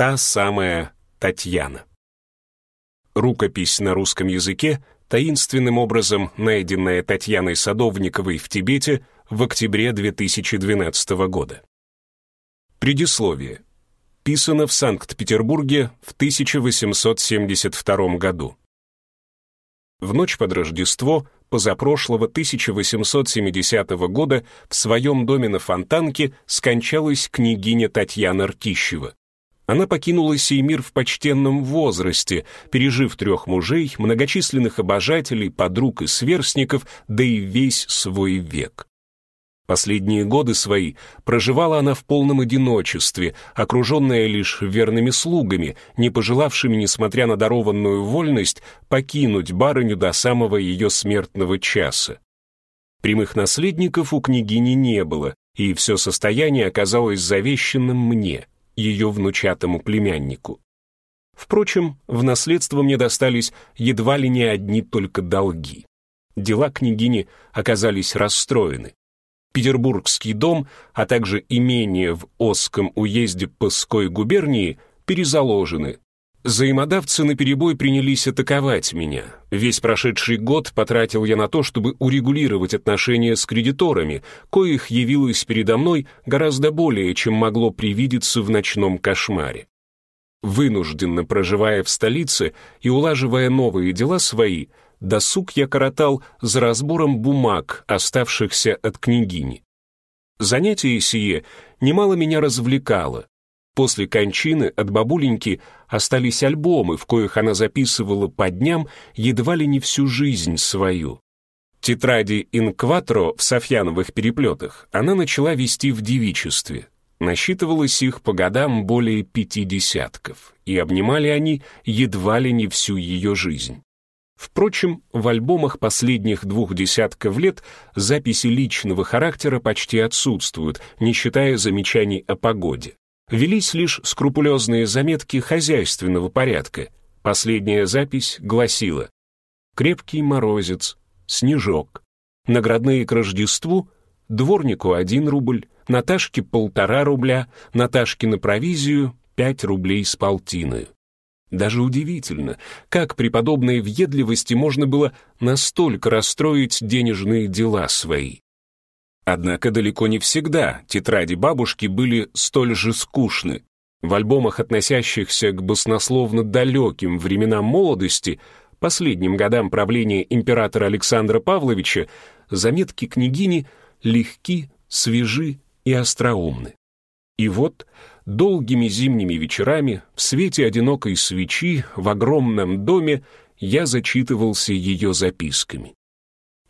Та самая Татьяна. Рукопись на русском языке, таинственным образом найденная Татьяной Садовниковой в Тибете в октябре 2012 года. Предисловие. Писано в Санкт-Петербурге в 1872 году. В ночь под Рождество позапрошлого 1870 года в своем доме на Фонтанке скончалась княгиня Татьяна Ртищева. Она покинула сей мир в почтенном возрасте, пережив трех мужей, многочисленных обожателей, подруг и сверстников, да и весь свой век. Последние годы свои проживала она в полном одиночестве, окруженная лишь верными слугами, не пожелавшими, несмотря на дарованную вольность, покинуть барыню до самого ее смертного часа. Прямых наследников у княгини не было, и все состояние оказалось завещанным мне, ее внучатому племяннику. Впрочем, в наследство мне достались едва ли не одни только долги. Дела княгини оказались расстроены. Петербургский дом, а также имение в Осском уезде Пской губернии перезаложены. Взаимодавцы наперебой принялись атаковать меня. Весь прошедший год потратил я на то, чтобы урегулировать отношения с кредиторами, коих явилось передо мной гораздо более, чем могло привидеться в ночном кошмаре. Вынужденно проживая в столице и улаживая новые дела свои, досуг я коротал за разбором бумаг, оставшихся от княгини. Занятие сие немало меня развлекало. После кончины от бабуленьки остались альбомы, в коих она записывала по дням едва ли не всю жизнь свою. Тетради инкватро в софьяновых переплетах она начала вести в девичестве. Насчитывалось их по годам более пяти десятков, и обнимали они едва ли не всю ее жизнь. Впрочем, в альбомах последних двух десятков лет записи личного характера почти отсутствуют, не считая замечаний о погоде. Велись лишь скрупулезные заметки хозяйственного порядка. Последняя запись гласила «Крепкий морозец», «Снежок», наградные к Рождеству, дворнику один рубль, Наташке полтора рубля, Наташке на провизию пять рублей с полтиной. Даже удивительно, как при подобной въедливости можно было настолько расстроить денежные дела свои. Однако далеко не всегда тетради бабушки были столь же скучны. В альбомах, относящихся к баснословно далеким временам молодости, последним годам правления императора Александра Павловича, заметки княгини легки, свежи и остроумны. И вот долгими зимними вечерами в свете одинокой свечи в огромном доме я зачитывался ее записками.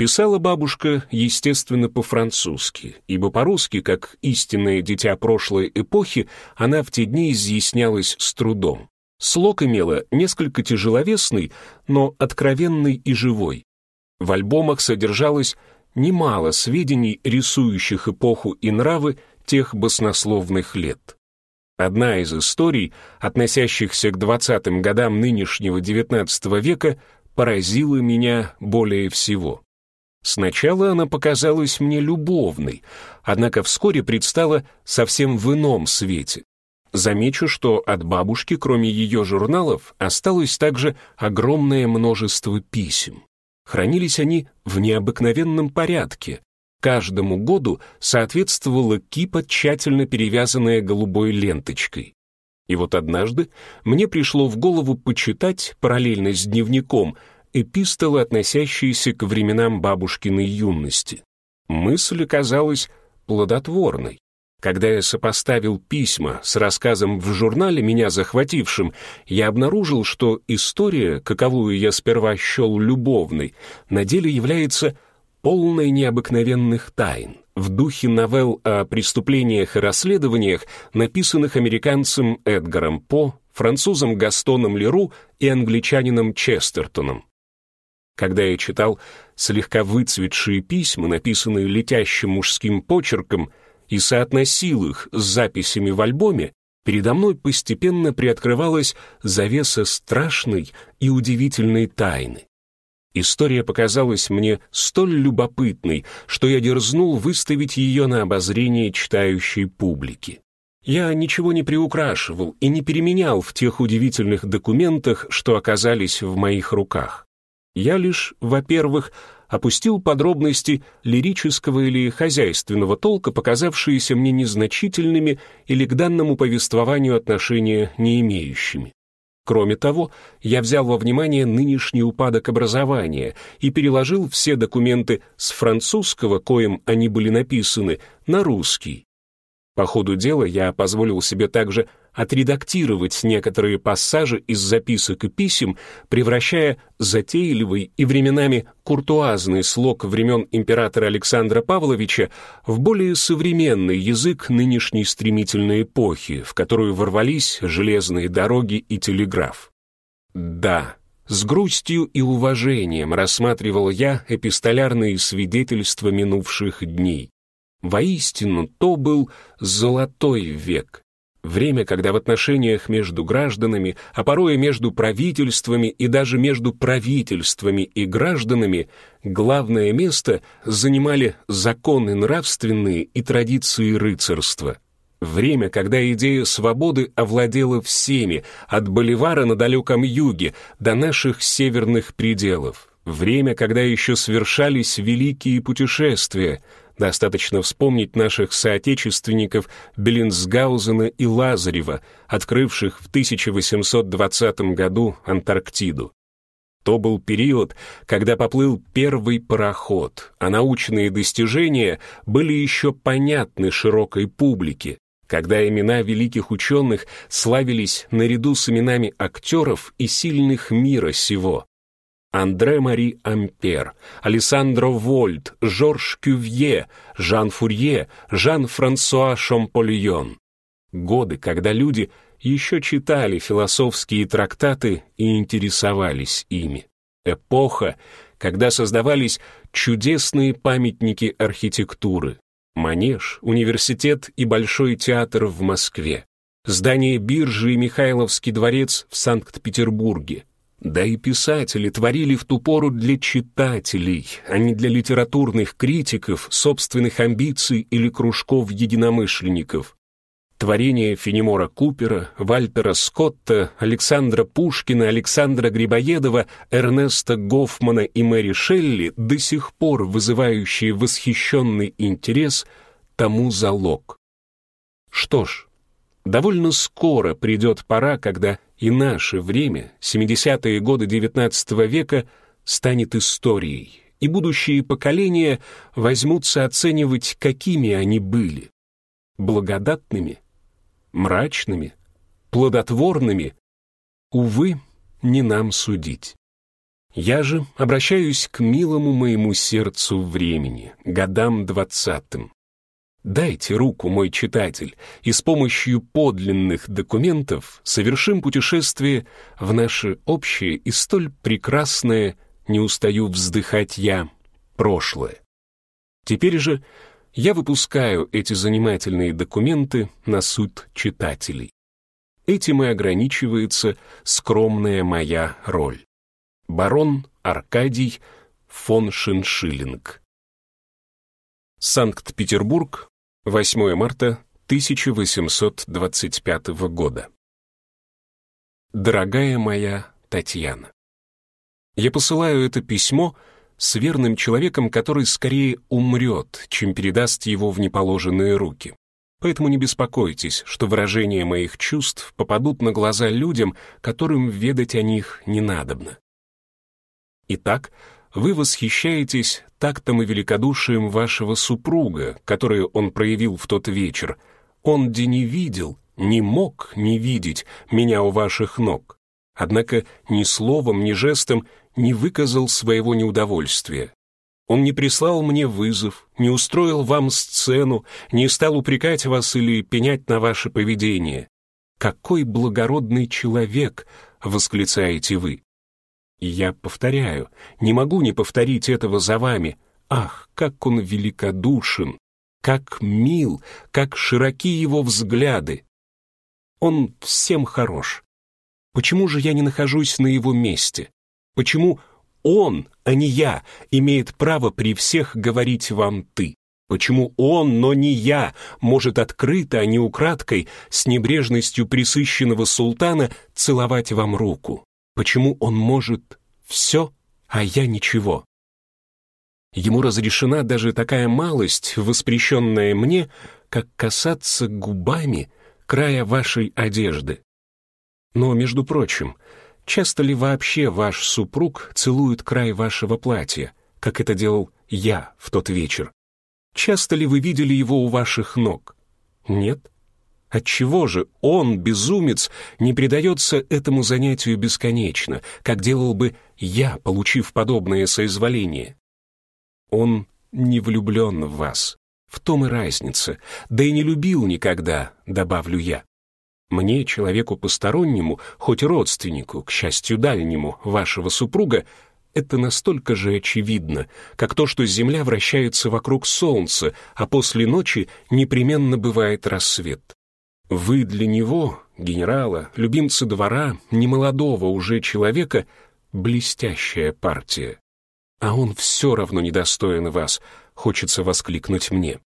Писала бабушка, естественно, по-французски, ибо по-русски, как истинное дитя прошлой эпохи, она в те дни изъяснялась с трудом. Слог имела несколько тяжеловесный, но откровенный и живой. В альбомах содержалось немало сведений, рисующих эпоху и нравы тех баснословных лет. Одна из историй, относящихся к 20-м годам нынешнего XIX века, поразила меня более всего. Сначала она показалась мне любовной, однако вскоре предстала совсем в ином свете. Замечу, что от бабушки, кроме ее журналов, осталось также огромное множество писем. Хранились они в необыкновенном порядке, Каждому году соответствовала кипа, тщательно перевязанная голубой ленточкой. И вот однажды мне пришло в голову почитать, параллельно с дневником, эпистолы, относящиеся к временам бабушкиной юности. Мысль оказалась плодотворной. Когда я сопоставил письма с рассказом в журнале, меня захватившим, я обнаружил, что история, каковую я сперва счел любовной, на деле является полной необыкновенных тайн, в духе новелл о преступлениях и расследованиях, написанных американцем Эдгаром По, французом Гастоном Леру и англичанином Честертоном. Когда я читал слегка выцветшие письма, написанные летящим мужским почерком, и соотносил их с записями в альбоме, передо мной постепенно приоткрывалась завеса страшной и удивительной тайны. История показалась мне столь любопытной, что я дерзнул выставить ее на обозрение читающей публики. Я ничего не приукрашивал и не переменял в тех удивительных документах, что оказались в моих руках. Я лишь, во-первых, опустил подробности лирического или хозяйственного толка, показавшиеся мне незначительными или к данному повествованию отношения не имеющими. Кроме того, я взял во внимание нынешний упадок образования и переложил все документы с французского, коим они были написаны, на русский. По ходу дела я позволил себе также отредактировать некоторые пассажи из записок и писем, превращая затейливый и временами куртуазный слог времен императора Александра Павловича в более современный язык нынешней стремительной эпохи, в которую ворвались железные дороги и телеграф. Да, с грустью и уважением рассматривал я эпистолярные свидетельства минувших дней. Воистину, то был золотой век, Время, когда в отношениях между гражданами, а порой и между правительствами и даже между правительствами и гражданами главное место занимали законы нравственные и традиции рыцарства. Время, когда идея свободы овладела всеми, от Боливара на далеком юге до наших северных пределов. Время, когда еще совершались великие путешествия — Достаточно вспомнить наших соотечественников Беллинсгаузена и Лазарева, открывших в 1820 году Антарктиду. То был период, когда поплыл первый пароход, а научные достижения были еще понятны широкой публике, когда имена великих ученых славились наряду с именами актеров и сильных мира сего. Андре-Мари Ампер, Алессандро Вольт, Жорж Кювье, Жан Фурье, Жан-Франсуа Шампольон. Годы, когда люди еще читали философские трактаты и интересовались ими. Эпоха, когда создавались чудесные памятники архитектуры. Манеж, университет и Большой театр в Москве. Здание биржи и Михайловский дворец в Санкт-Петербурге. Да и писатели творили в ту пору для читателей, а не для литературных критиков, собственных амбиций или кружков единомышленников. Творения Фенемора Купера, Вальтера Скотта, Александра Пушкина, Александра Грибоедова, Эрнеста Гофмана и Мэри Шелли, до сих пор вызывающие восхищенный интерес, тому залог. Что ж, довольно скоро придет пора, когда и наше время, 70-е годы XIX века, станет историей, и будущие поколения возьмутся оценивать, какими они были. Благодатными, мрачными, плодотворными. Увы, не нам судить. Я же обращаюсь к милому моему сердцу времени, годам двадцатым. Дайте руку, мой читатель, и с помощью подлинных документов совершим путешествие в наше общее и столь прекрасное, не устаю вздыхать я, прошлое. Теперь же я выпускаю эти занимательные документы на суд читателей. Этим и ограничивается скромная моя роль. Барон Аркадий фон Шиншиллинг. Санкт-Петербург, 8 марта 1825 года. Дорогая моя Татьяна, я посылаю это письмо с верным человеком, который скорее умрет, чем передаст его в неположенные руки. Поэтому не беспокойтесь, что выражения моих чувств попадут на глаза людям, которым ведать о них не надобно. Итак, вы восхищаетесь тактом и великодушием вашего супруга, которое он проявил в тот вечер. Он где не видел, не мог не видеть меня у ваших ног. Однако ни словом, ни жестом не выказал своего неудовольствия. Он не прислал мне вызов, не устроил вам сцену, не стал упрекать вас или пенять на ваше поведение. «Какой благородный человек!» — восклицаете вы. И я повторяю, не могу не повторить этого за вами. Ах, как он великодушен, как мил, как широки его взгляды. Он всем хорош. Почему же я не нахожусь на его месте? Почему он, а не я, имеет право при всех говорить вам «ты»? Почему он, но не я, может открыто, а не украдкой, с небрежностью присыщенного султана целовать вам руку? Почему он может все, а я ничего? Ему разрешена даже такая малость, воспрещенная мне, как касаться губами края вашей одежды. Но, между прочим, часто ли вообще ваш супруг целует край вашего платья, как это делал я в тот вечер? Часто ли вы видели его у ваших ног? Нет? Отчего же он, безумец, не предается этому занятию бесконечно, как делал бы я, получив подобное соизволение? Он не влюблен в вас. В том и разница. Да и не любил никогда, добавлю я. Мне, человеку постороннему, хоть родственнику, к счастью дальнему, вашего супруга, это настолько же очевидно, как то, что Земля вращается вокруг Солнца, а после ночи непременно бывает рассвет. Вы для него, генерала, любимца двора, немолодого уже человека, блестящая партия. А он все равно недостоин вас, хочется воскликнуть мне.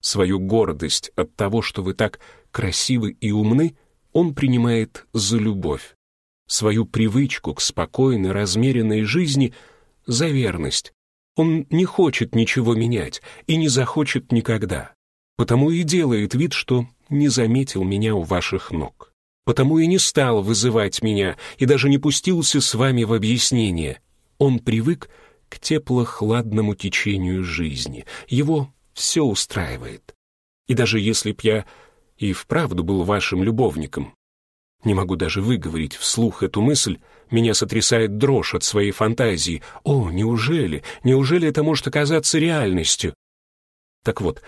Свою гордость от того, что вы так красивы и умны, он принимает за любовь свою привычку к спокойной, размеренной жизни за верность. Он не хочет ничего менять и не захочет никогда. Потому и делает вид, что не заметил меня у ваших ног. Потому и не стал вызывать меня и даже не пустился с вами в объяснение. Он привык к тепло-хладному течению жизни. Его все устраивает. И даже если б я и вправду был вашим любовником, не могу даже выговорить вслух эту мысль, меня сотрясает дрожь от своей фантазии. О, неужели, неужели это может оказаться реальностью? Так вот,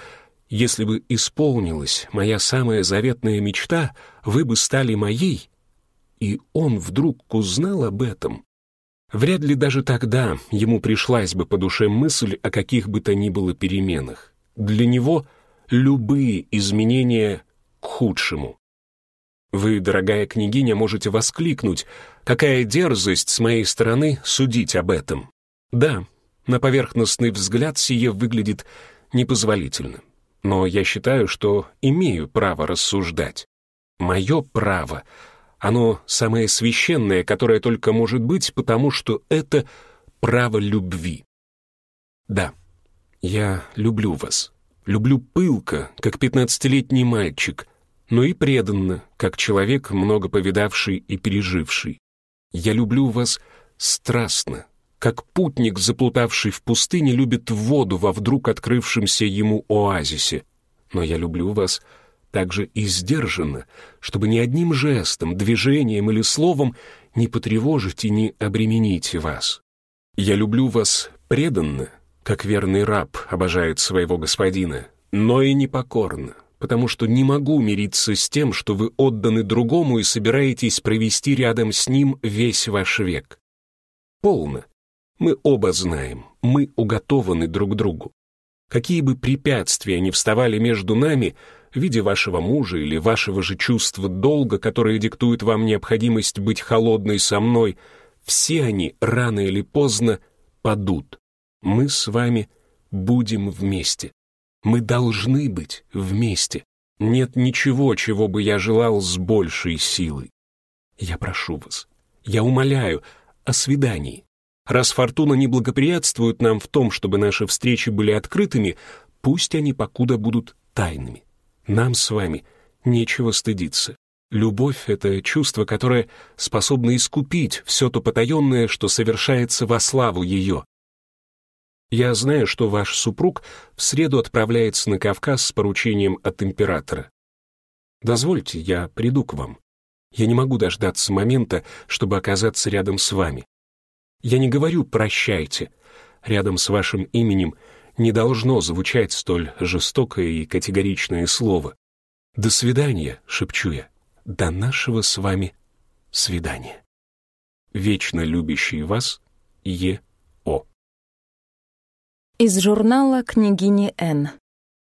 если бы исполнилась моя самая заветная мечта, вы бы стали моей, и он вдруг узнал об этом, вряд ли даже тогда ему пришлась бы по душе мысль о каких бы то ни было переменах. Для него любые изменения к худшему. Вы, дорогая княгиня, можете воскликнуть, какая дерзость с моей стороны судить об этом. Да, на поверхностный взгляд сие выглядит непозволительно. Но я считаю, что имею право рассуждать. Мое право, оно самое священное, которое только может быть, потому что это право любви. Да, я люблю вас. Люблю пылко, как пятнадцатилетний мальчик — но и преданно, как человек, много повидавший и переживший. Я люблю вас страстно, как путник, заплутавший в пустыне, любит воду во вдруг открывшемся ему оазисе. Но я люблю вас также и сдержанно, чтобы ни одним жестом, движением или словом не потревожить и не обременить вас. Я люблю вас преданно, как верный раб обожает своего господина, но и непокорно, потому что не могу мириться с тем, что вы отданы другому и собираетесь провести рядом с ним весь ваш век. Полно. Мы оба знаем, мы уготованы друг другу. Какие бы препятствия ни вставали между нами в виде вашего мужа или вашего же чувства долга, которое диктует вам необходимость быть холодной со мной, все они рано или поздно падут. Мы с вами будем вместе. Мы должны быть вместе. Нет ничего, чего бы я желал с большей силой. Я прошу вас, я умоляю о свидании. Раз фортуна не благоприятствует нам в том, чтобы наши встречи были открытыми, пусть они покуда будут тайными. Нам с вами нечего стыдиться. Любовь — это чувство, которое способно искупить все то потаенное, что совершается во славу ее. Я знаю, что ваш супруг в среду отправляется на Кавказ с поручением от императора. Дозвольте, я приду к вам. Я не могу дождаться момента, чтобы оказаться рядом с вами. Я не говорю «прощайте». Рядом с вашим именем не должно звучать столь жестокое и категоричное слово. «До свидания», — шепчу я. «До нашего с вами свидания». Вечно любящий вас Е. Из журнала «Княгини Н».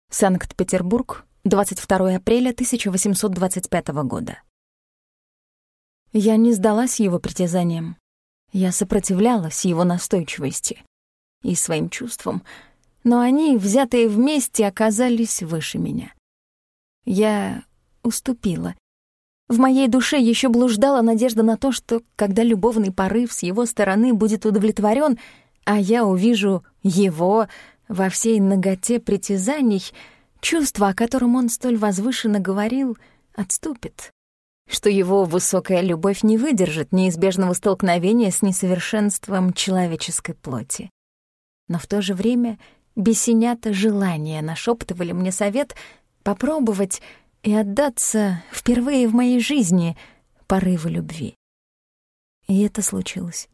Санкт-Петербург, 22 апреля 1825 года. Я не сдалась его притязаниям. Я сопротивлялась его настойчивости. И своим чувствам но они, взятые вместе, оказались выше меня. Я уступила. В моей душе еще блуждала надежда на то, что, когда любовный порыв с его стороны будет удовлетворен, а я увижу его во всей ноготе притязаний, чувство, о котором он столь возвышенно говорил, отступит что его высокая любовь не выдержит неизбежного столкновения с несовершенством человеческой плоти. Но в то же время бесенята желания нашептывали мне совет попробовать и отдаться впервые в моей жизни порыву любви. И это случилось.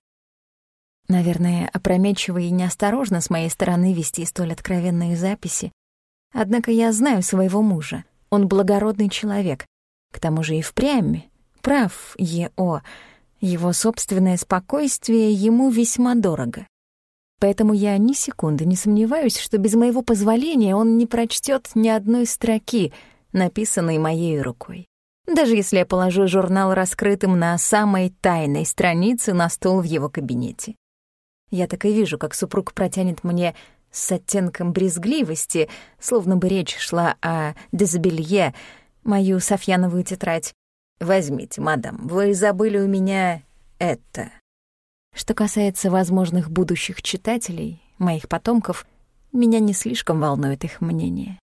Наверное, опрометчиво и неосторожно с моей стороны вести столь откровенные записи. Однако я знаю своего мужа. Он благородный человек, к тому же и впрямь прав Е.О. Его собственное спокойствие ему весьма дорого. Поэтому я ни секунды не сомневаюсь, что без моего позволения он не прочтет ни одной строки, написанной моей рукой. Даже если я положу журнал раскрытым на самой тайной странице на стол в его кабинете. Я так и вижу, как супруг протянет мне с оттенком брезгливости, словно бы речь шла о дезобелье, мою Софьяновую тетрадь. «Возьмите, мадам, вы забыли у меня это». Что касается возможных будущих читателей, моих потомков, меня не слишком волнует их мнение.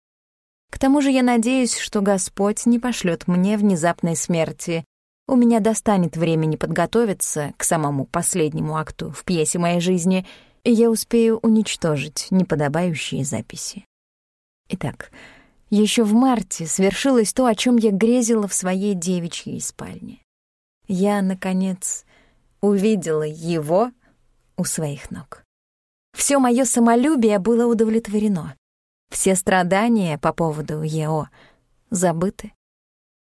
К тому же я надеюсь, что Господь не пошлет мне внезапной смерти. У меня достанет времени подготовиться к самому последнему акту в пьесе моей жизни, и я успею уничтожить неподобающие записи. Итак, еще в марте свершилось то, о чем я грезила в своей девичьей спальне. Я, наконец, увидела его у своих ног. Все мое самолюбие было удовлетворено. Все страдания по поводу ЕО забыты.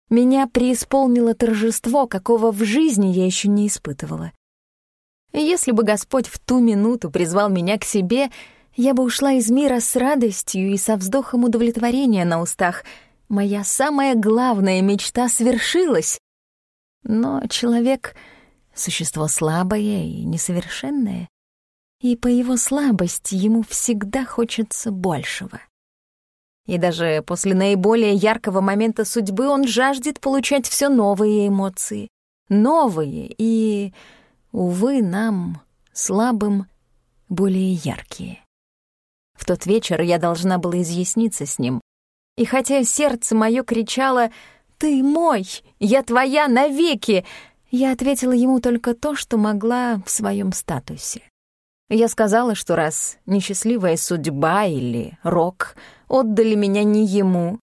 Меня преисполнило торжество, какого в жизни я еще не испытывала. если бы Господь в ту минуту призвал меня к себе — я бы ушла из мира с радостью и со вздохом удовлетворения на устах. Моя самая главная мечта свершилась. Но человек — существо слабое и несовершенное, и по его слабости ему всегда хочется большего. И даже после наиболее яркого момента судьбы он жаждет получать все новые эмоции. Новые и, увы, нам, слабым, более яркие. В тот вечер я должна была изъясниться с ним. И хотя сердце мое кричало «Ты мой! Я твоя навеки!», я ответила ему только то, что могла в своем статусе. Я сказала, что раз несчастливая судьба или рок отдали меня не ему,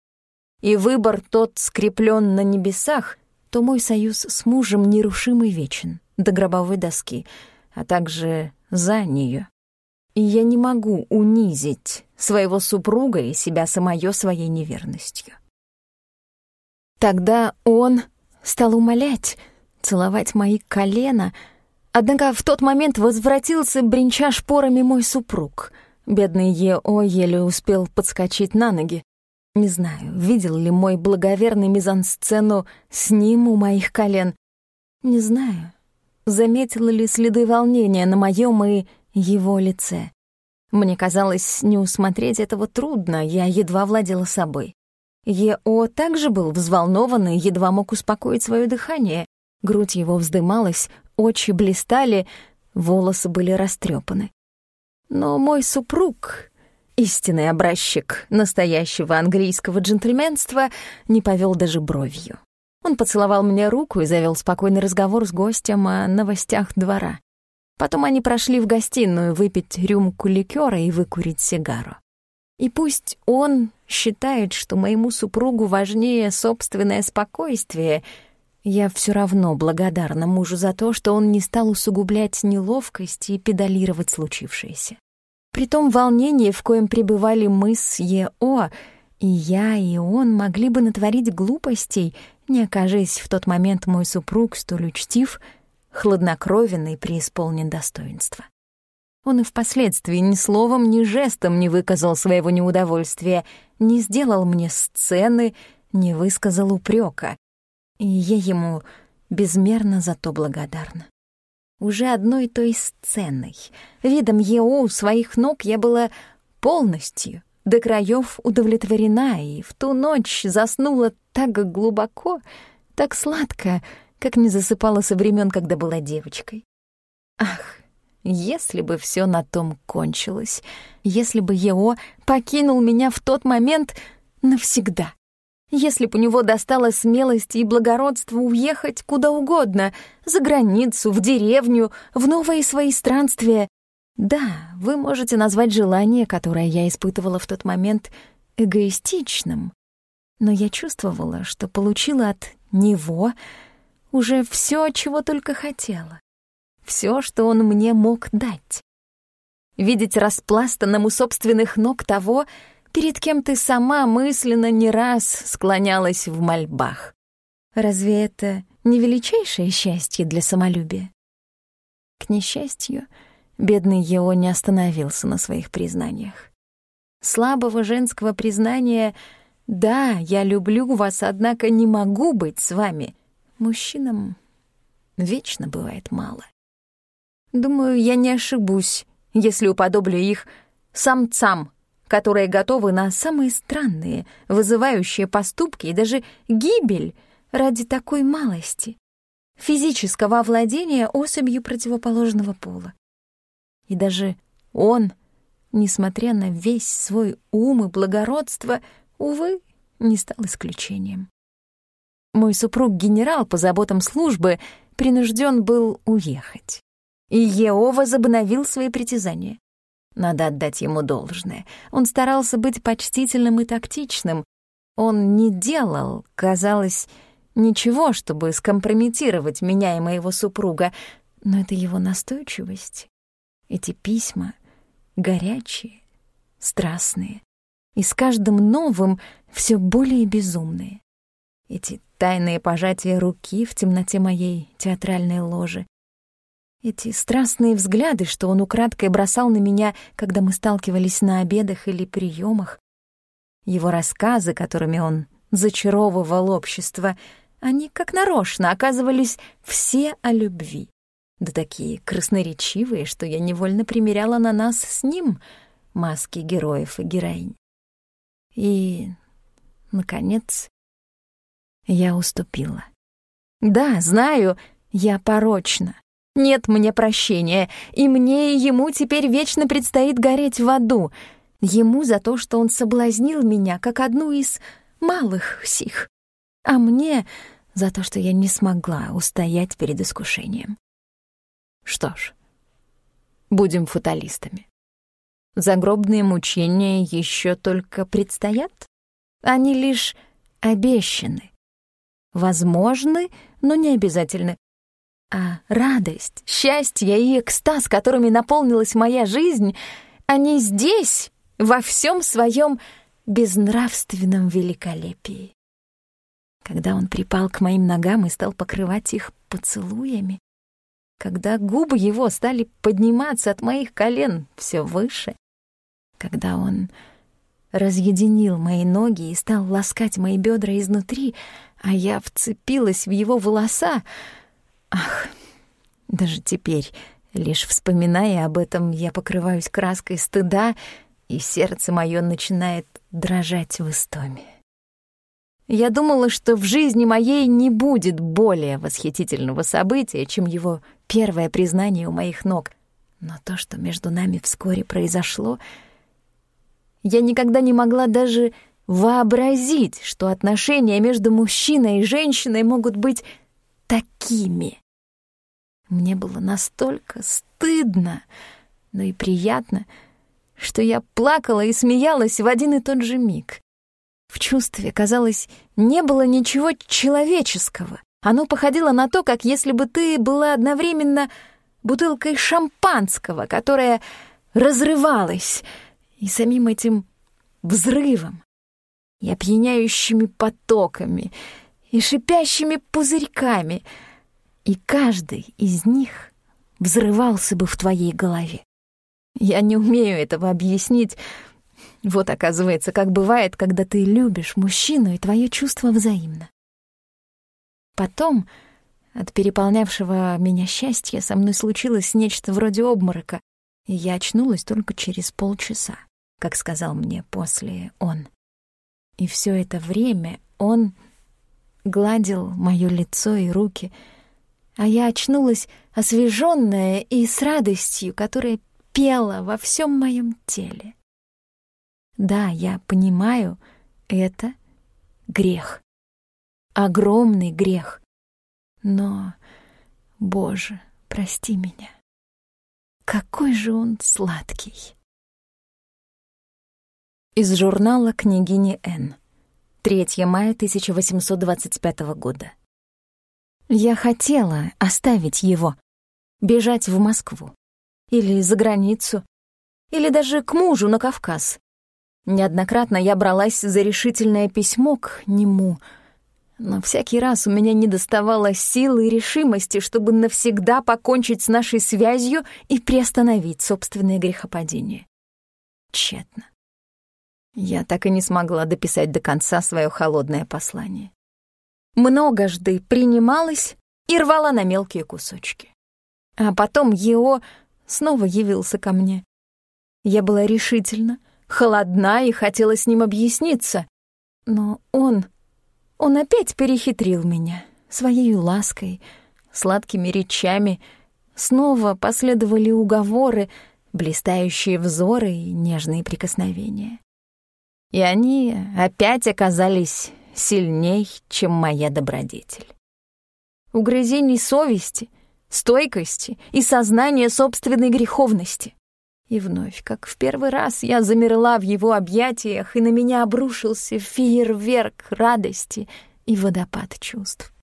и выбор тот скреплен на небесах, то мой союз с мужем нерушимый вечен до гробовой доски, а также за нее и я не могу унизить своего супруга и себя самое своей неверностью. Тогда он стал умолять, целовать мои колена, однако в тот момент возвратился, бренча шпорами мой супруг. Бедный Ео еле успел подскочить на ноги. Не знаю, видел ли мой благоверный мизансцену с ним у моих колен. Не знаю, заметила ли следы волнения на моем и его лице. Мне казалось, не усмотреть этого трудно, я едва владела собой. Ео также был взволнован и едва мог успокоить свое дыхание. Грудь его вздымалась, очи блистали, волосы были растрепаны. Но мой супруг, истинный образчик настоящего английского джентльменства, не повел даже бровью. Он поцеловал мне руку и завел спокойный разговор с гостем о новостях двора. Потом они прошли в гостиную выпить рюмку ликера и выкурить сигару. И пусть он считает, что моему супругу важнее собственное спокойствие, я все равно благодарна мужу за то, что он не стал усугублять неловкость и педалировать случившееся. При том волнении, в коем пребывали мы с Е.О., и я, и он могли бы натворить глупостей, не окажись в тот момент мой супруг столь учтив — хладнокровен и преисполнен достоинства. Он и впоследствии ни словом, ни жестом не выказал своего неудовольствия, не сделал мне сцены, не высказал упрека, и я ему безмерно за то благодарна. Уже одной той сценой, видом Ео у своих ног я была полностью, до краев удовлетворена, и в ту ночь заснула так глубоко, так сладко, как не засыпала со времен, когда была девочкой. Ах, если бы все на том кончилось, если бы Ео покинул меня в тот момент навсегда. Если бы у него достало смелости и благородства уехать куда угодно, за границу, в деревню, в новые свои странствия. Да, вы можете назвать желание, которое я испытывала в тот момент, эгоистичным. Но я чувствовала, что получила от него уже все, чего только хотела. Все, что он мне мог дать. Видеть распластанным у собственных ног того, перед кем ты сама мысленно не раз склонялась в мольбах. Разве это не величайшее счастье для самолюбия? К несчастью, бедный Ео не остановился на своих признаниях. Слабого женского признания «да, я люблю вас, однако не могу быть с вами» мужчинам вечно бывает мало. Думаю, я не ошибусь, если уподоблю их самцам, которые готовы на самые странные, вызывающие поступки и даже гибель ради такой малости — физического овладения особью противоположного пола. И даже он, несмотря на весь свой ум и благородство, увы, не стал исключением. Мой супруг-генерал по заботам службы принужден был уехать. И Ео возобновил свои притязания. Надо отдать ему должное. Он старался быть почтительным и тактичным. Он не делал, казалось, ничего, чтобы скомпрометировать меня и моего супруга, но это его настойчивость. Эти письма горячие, страстные, и с каждым новым все более безумные. Эти тайные пожатия руки в темноте моей театральной ложи, эти страстные взгляды, что он украдкой бросал на меня, когда мы сталкивались на обедах или приемах, его рассказы, которыми он зачаровывал общество, они как нарочно оказывались все о любви. Да такие красноречивые, что я невольно примеряла на нас с ним маски героев и героинь. И, наконец, я уступила. Да, знаю, я порочна. Нет мне прощения, и мне и ему теперь вечно предстоит гореть в аду. Ему за то, что он соблазнил меня, как одну из малых сих. А мне за то, что я не смогла устоять перед искушением. Что ж, будем фаталистами. Загробные мучения еще только предстоят. Они лишь обещаны. Возможны, но не обязательны а радость, счастье и экстаз, которыми наполнилась моя жизнь, они здесь, во всем своем безнравственном великолепии. Когда он припал к моим ногам и стал покрывать их поцелуями, когда губы его стали подниматься от моих колен все выше, когда он разъединил мои ноги и стал ласкать мои бедра изнутри, а я вцепилась в его волоса, Ах, даже теперь, лишь вспоминая об этом, я покрываюсь краской стыда, и сердце мое начинает дрожать в истоме. Я думала, что в жизни моей не будет более восхитительного события, чем его первое признание у моих ног. Но то, что между нами вскоре произошло, я никогда не могла даже вообразить, что отношения между мужчиной и женщиной могут быть такими. Мне было настолько стыдно, но и приятно, что я плакала и смеялась в один и тот же миг. В чувстве, казалось, не было ничего человеческого. Оно походило на то, как если бы ты была одновременно бутылкой шампанского, которая разрывалась, и самим этим взрывом, и опьяняющими потоками, и шипящими пузырьками, и каждый из них взрывался бы в твоей голове. Я не умею этого объяснить. Вот, оказывается, как бывает, когда ты любишь мужчину, и твое чувство взаимно. Потом от переполнявшего меня счастья со мной случилось нечто вроде обморока, и я очнулась только через полчаса. как сказал мне после он. И все это время он гладил моё лицо и руки, а я очнулась освеженная и с радостью, которая пела во всем моем теле. Да, я понимаю, это грех. Огромный грех. Но, Боже, прости меня. Какой же он сладкий. Из журнала княгини Н. 3 мая 1825 года. Я хотела оставить его, бежать в Москву. Или за границу. Или даже к мужу на Кавказ. Неоднократно я бралась за решительное письмо к нему, но всякий раз у меня недоставало силы и решимости, чтобы навсегда покончить с нашей связью и приостановить собственное грехопадение. Тщетно. Я так и не смогла дописать до конца свое холодное послание. Многожды принималась и рвала на мелкие кусочки. А потом Ео снова явился ко мне. Я была решительна, холодна и хотела с ним объясниться. Но он... он опять перехитрил меня своей лаской, сладкими речами. Снова последовали уговоры, блистающие взоры и нежные прикосновения. И они опять оказались сильней, чем моя добродетель. Угрызений совести, стойкости и сознания собственной греховности. И вновь, как в первый раз, я замерла в его объятиях, и на меня обрушился фейерверк радости и водопад чувств.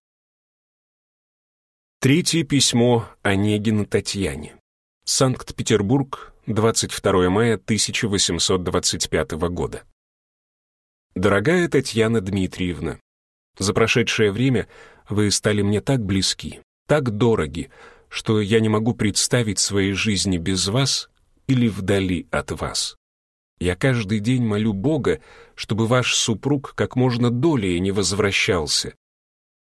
Третье письмо Онегина Татьяне. Санкт-Петербург, 22 мая 1825 года. Дорогая Татьяна Дмитриевна, за прошедшее время вы стали мне так близки, так дороги, что я не могу представить своей жизни без вас или вдали от вас. Я каждый день молю Бога, чтобы ваш супруг как можно долее не возвращался.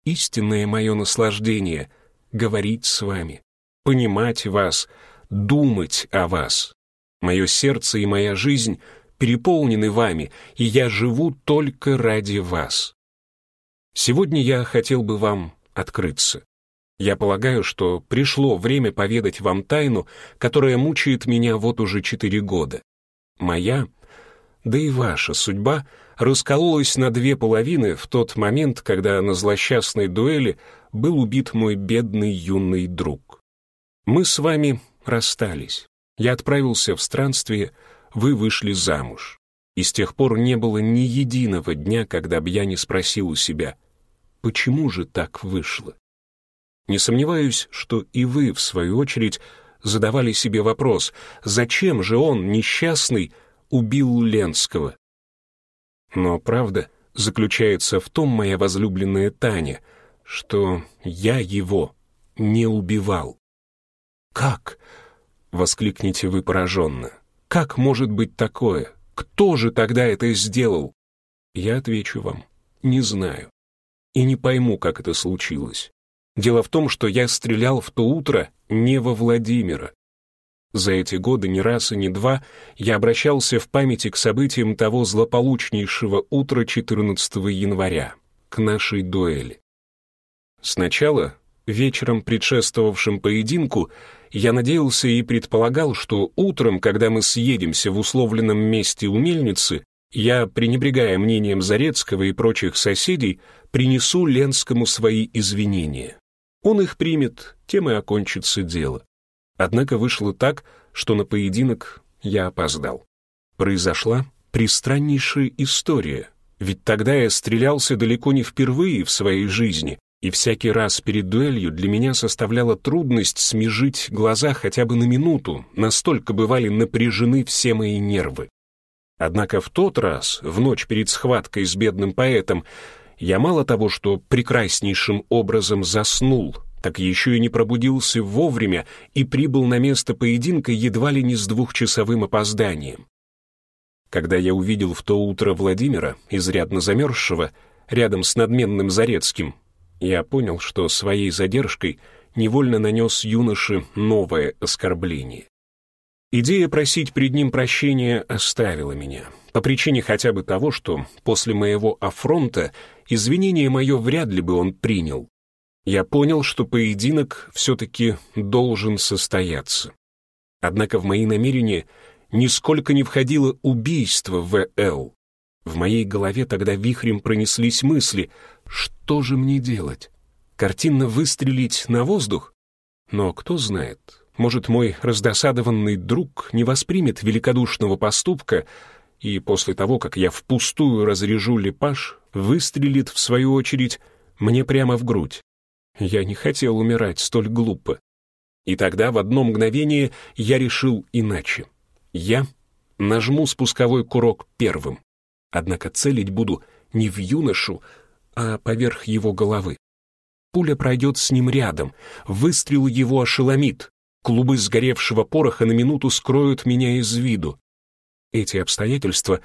Истинное мое наслаждение — говорить с вами, понимать вас, думать о вас. Мое сердце и моя жизнь переполнены вами, и я живу только ради вас. Сегодня я хотел бы вам открыться. Я полагаю, что пришло время поведать вам тайну, которая мучает меня вот уже четыре года. Моя, да и ваша судьба раскололась на две половины в тот момент, когда на злосчастной дуэли был убит мой бедный юный друг. Мы с вами расстались. Я отправился в странствие, вы вышли замуж. И с тех пор не было ни единого дня, когда бы я не спросил у себя, почему же так вышло? Не сомневаюсь, что и вы, в свою очередь, задавали себе вопрос, зачем же он, несчастный, убил Ленского? Но правда заключается в том, моя возлюбленная Таня, что я его не убивал. «Как?» — воскликните вы пораженно. «Как может быть такое? Кто же тогда это сделал?» Я отвечу вам, не знаю. И не пойму, как это случилось. Дело в том, что я стрелял в то утро не во Владимира. За эти годы ни раз и ни два я обращался в памяти к событиям того злополучнейшего утра 14 января, к нашей дуэли. Сначала, вечером, предшествовавшим поединку, я надеялся и предполагал, что утром, когда мы съедемся в условленном месте у мельницы, я, пренебрегая мнением Зарецкого и прочих соседей, принесу Ленскому свои извинения. Он их примет, тем и окончится дело. Однако вышло так, что на поединок я опоздал. Произошла пристраннейшая история, ведь тогда я стрелялся далеко не впервые в своей жизни, и всякий раз перед дуэлью для меня составляла трудность смежить глаза хотя бы на минуту, настолько бывали напряжены все мои нервы. Однако в тот раз, в ночь перед схваткой с бедным поэтом, я мало того, что прекраснейшим образом заснул, так еще и не пробудился вовремя и прибыл на место поединка едва ли не с двухчасовым опозданием. Когда я увидел в то утро Владимира, изрядно замерзшего, рядом с надменным Зарецким, я понял, что своей задержкой невольно нанес юноше новое оскорбление. Идея просить перед ним прощения оставила меня, по причине хотя бы того, что после моего афронта извинение мое вряд ли бы он принял. Я понял, что поединок все-таки должен состояться. Однако в мои намерения нисколько не входило убийство В.Л. В моей голове тогда вихрем пронеслись мысли, что же мне делать? Картинно выстрелить на воздух? Но кто знает, может, мой раздосадованный друг не воспримет великодушного поступка и после того, как я впустую разрежу лепаш, выстрелит, в свою очередь, мне прямо в грудь. Я не хотел умирать столь глупо. И тогда в одно мгновение я решил иначе. Я нажму спусковой курок первым. Однако целить буду не в юношу, а поверх его головы. Пуля пройдет с ним рядом, выстрел его ошеломит, клубы сгоревшего пороха на минуту скроют меня из виду. Эти обстоятельства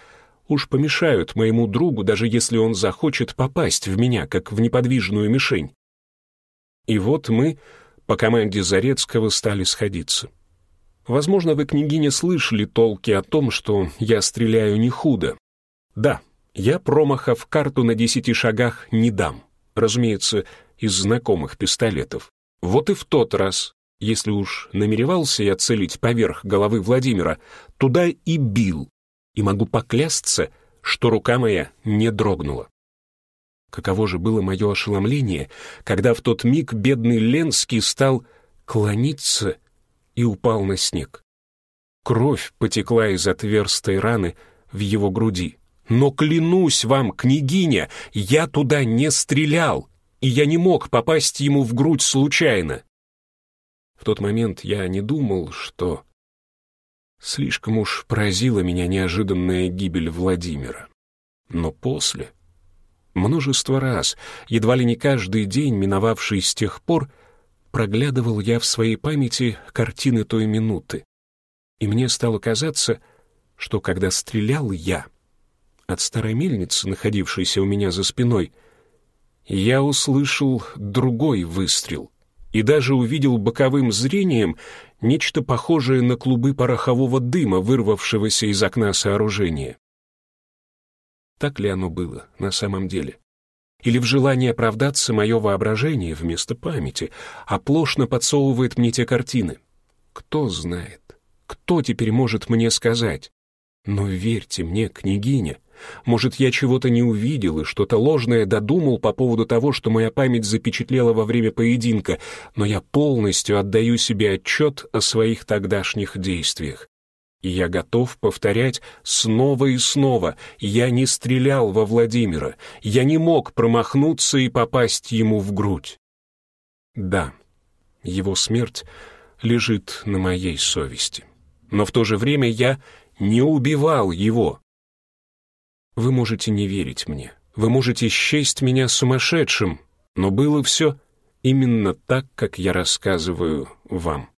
уж помешают моему другу, даже если он захочет попасть в меня, как в неподвижную мишень. И вот мы по команде Зарецкого стали сходиться. Возможно, вы, княгиня, слышали толки о том, что я стреляю не худо. Да, я промаха в карту на десяти шагах не дам. Разумеется, из знакомых пистолетов. Вот и в тот раз, если уж намеревался я целить поверх головы Владимира, туда и бил. И могу поклясться, что рука моя не дрогнула. Каково же было мое ошеломление, когда в тот миг бедный Ленский стал клониться и упал на снег. Кровь потекла из отверстой раны в его груди. Но клянусь вам, княгиня, я туда не стрелял, и я не мог попасть ему в грудь случайно. В тот момент я не думал, что... Слишком уж поразила меня неожиданная гибель Владимира. Но после... Множество раз, едва ли не каждый день, миновавший с тех пор, проглядывал я в своей памяти картины той минуты. И мне стало казаться, что когда стрелял я от старой мельницы, находившейся у меня за спиной, я услышал другой выстрел и даже увидел боковым зрением нечто похожее на клубы порохового дыма, вырвавшегося из окна сооружения. Так ли оно было на самом деле? Или в желании оправдаться мое воображение вместо памяти оплошно подсовывает мне те картины? Кто знает? Кто теперь может мне сказать? Но верьте мне, княгиня, может, я чего-то не увидел и что-то ложное додумал по поводу того, что моя память запечатлела во время поединка, но я полностью отдаю себе отчет о своих тогдашних действиях. И я готов повторять снова и снова. Я не стрелял во Владимира. Я не мог промахнуться и попасть ему в грудь. Да, его смерть лежит на моей совести. Но в то же время я не убивал его. Вы можете не верить мне. Вы можете счесть меня сумасшедшим. Но было все именно так, как я рассказываю вам.